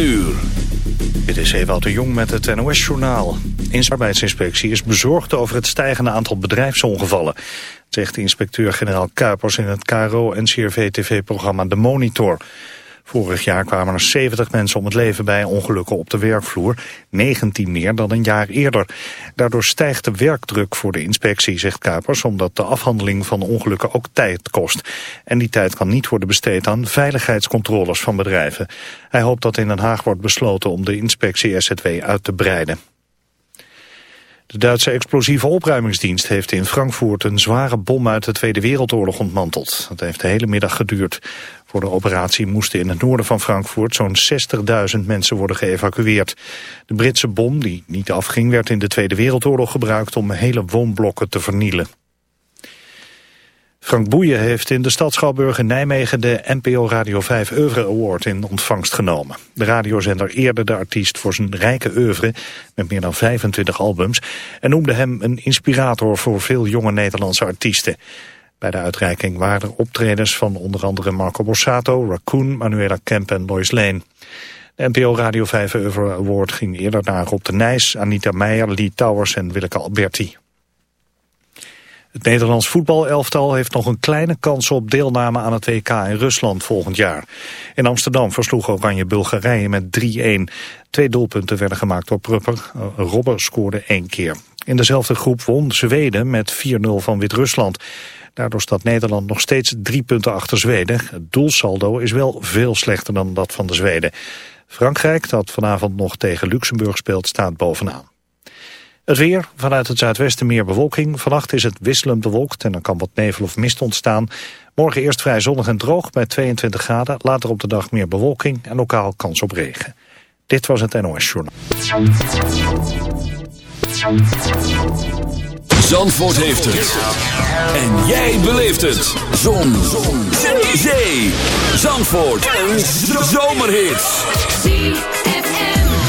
uur. Dit is Ewout de Jong met het NOS-journaal. De arbeidsinspectie is bezorgd over het stijgende aantal bedrijfsongevallen. Zegt inspecteur-generaal Kuipers in het KRO-NCRV-TV-programma De Monitor. Vorig jaar kwamen er 70 mensen om het leven bij ongelukken op de werkvloer. 19 meer dan een jaar eerder. Daardoor stijgt de werkdruk voor de inspectie, zegt Kuipers... omdat de afhandeling van ongelukken ook tijd kost. En die tijd kan niet worden besteed aan veiligheidscontroles van bedrijven. Hij hoopt dat in Den Haag wordt besloten om de inspectie SZW uit te breiden. De Duitse explosieve opruimingsdienst heeft in Frankfurt een zware bom uit de Tweede Wereldoorlog ontmanteld. Dat heeft de hele middag geduurd. Voor de operatie moesten in het noorden van Frankfurt zo'n 60.000 mensen worden geëvacueerd. De Britse bom, die niet afging, werd in de Tweede Wereldoorlog gebruikt om hele woonblokken te vernielen. Frank Boeien heeft in de stad Schouwburg in Nijmegen de NPO Radio 5 Oeuvre Award in ontvangst genomen. De radiozender eerde de artiest voor zijn rijke oeuvre met meer dan 25 albums en noemde hem een inspirator voor veel jonge Nederlandse artiesten. Bij de uitreiking waren er optredens van onder andere Marco Borsato, Raccoon, Manuela Kemp en Lois Lane. De NPO Radio 5 Oeuvre Award ging eerder naar Rob de Nijs, Anita Meijer, Lee Towers en Willeke Alberti. Het Nederlands voetbalelftal heeft nog een kleine kans op deelname aan het WK in Rusland volgend jaar. In Amsterdam versloeg Oranje Bulgarije met 3-1. Twee doelpunten werden gemaakt door Prupper. Robber scoorde één keer. In dezelfde groep won Zweden met 4-0 van Wit-Rusland. Daardoor staat Nederland nog steeds drie punten achter Zweden. Het doelsaldo is wel veel slechter dan dat van de Zweden. Frankrijk, dat vanavond nog tegen Luxemburg speelt, staat bovenaan. Het weer, vanuit het zuidwesten meer bewolking. Vannacht is het wisselend bewolkt en er kan wat nevel of mist ontstaan. Morgen eerst vrij zonnig en droog bij 22 graden. Later op de dag meer bewolking en lokaal kans op regen. Dit was het NOS Journal. Zandvoort heeft het. En jij beleeft het. Zon. Zon. Zee. Zandvoort. Een zomerhit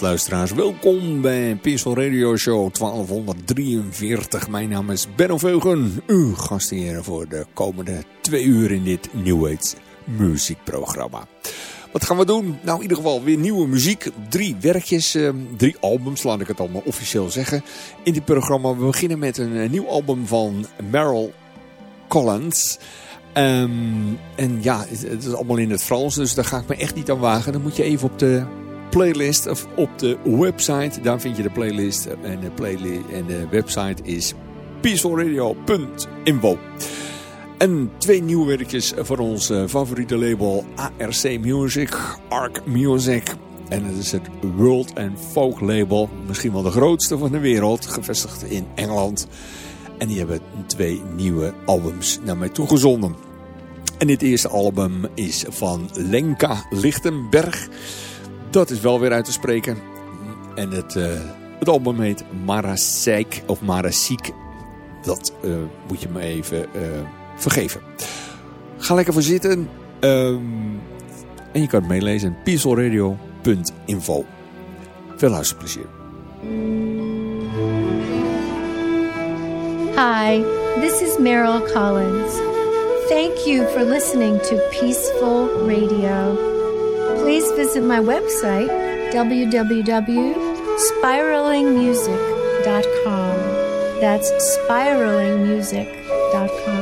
Luisteraars, welkom bij Peaceful Radio Show 1243. Mijn naam is Benno Veugen, uw gastheer voor de komende twee uur in dit New Age muziekprogramma. Wat gaan we doen? Nou, in ieder geval weer nieuwe muziek. Drie werkjes, ehm, drie albums, laat ik het allemaal officieel zeggen. In dit programma, we beginnen met een eh, nieuw album van Meryl Collins... Ehm, en ja, het is allemaal in het Frans, dus daar ga ik me echt niet aan wagen. Dan moet je even op de playlist of op de website. Daar vind je de playlist en de, playlist, en de website is peacefulradio.info. En twee nieuwe werkjes voor ons eh, favoriete label ARC Music, Arc Music. En het is het World and Folk label, misschien wel de grootste van de wereld, gevestigd in Engeland. En die hebben twee nieuwe albums naar mij toegezonden. En dit eerste album is van Lenka Lichtenberg. Dat is wel weer uit te spreken. En het, uh, het album heet Marasijk of Marasiek. Dat uh, moet je me even uh, vergeven. Ga lekker voor zitten. Um, en je kan het meelezen. peacefulradio.info Veel luisterplezier. Hi, this is Meryl Collins. Thank you for listening to Peaceful Radio. Please visit my website, www.spiralingmusic.com. That's spiralingmusic.com.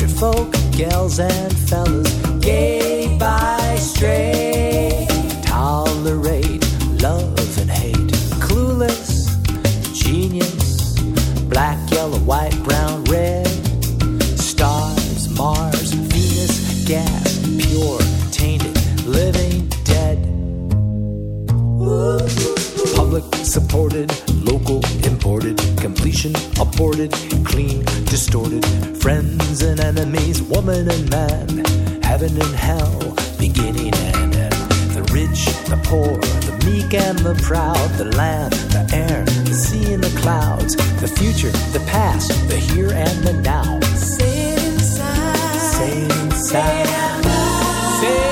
Country folk, gals and fellas, gay by straight, tolerate love and hate, clueless, genius, black, yellow, white, brown, red, stars, Mars, Venus, gas, pure, tainted, living, dead. Public supported, local imported, completion aborted, clean distorted, friends enemies, woman and man, heaven and hell, beginning and end. The rich, the poor, the meek and the proud, the land, the air, the sea and the clouds, the future, the past, the here and the now. Say it inside. Say it inside. Say it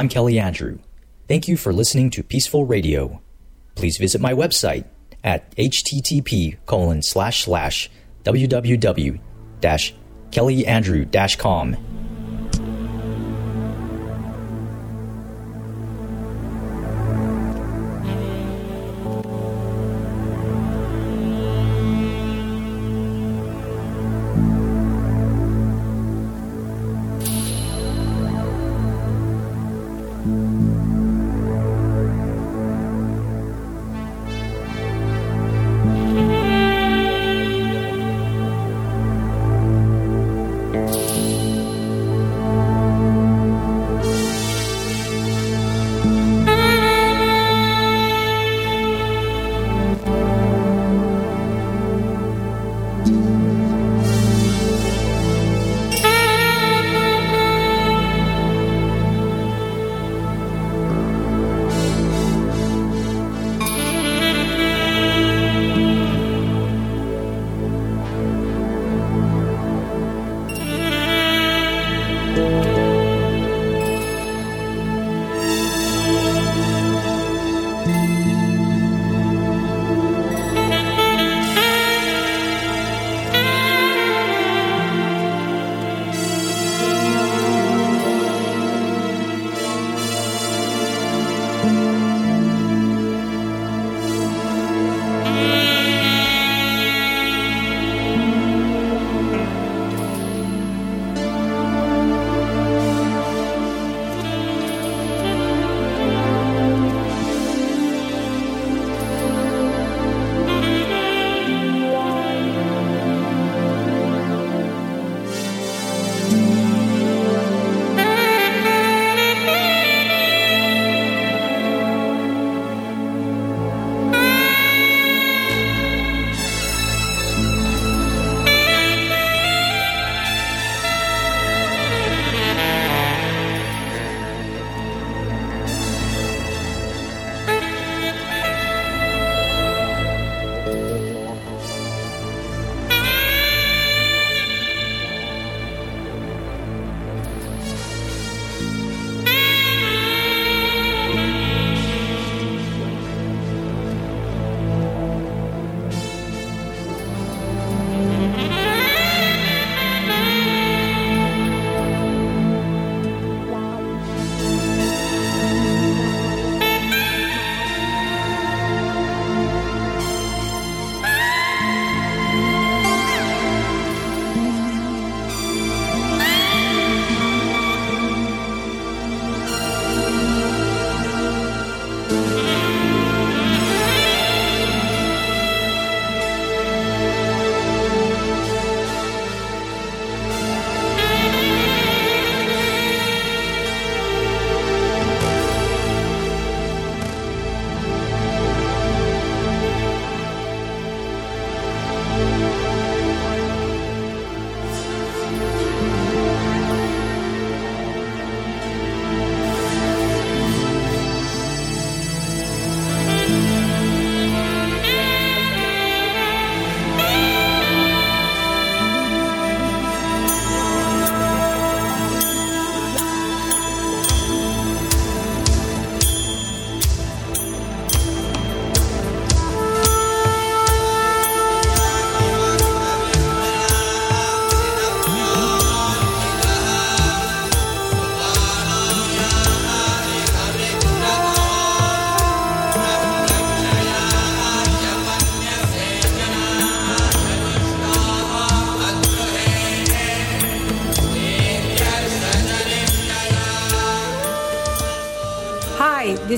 I'm Kelly Andrew. Thank you for listening to Peaceful Radio. Please visit my website at http colon slash slash www dash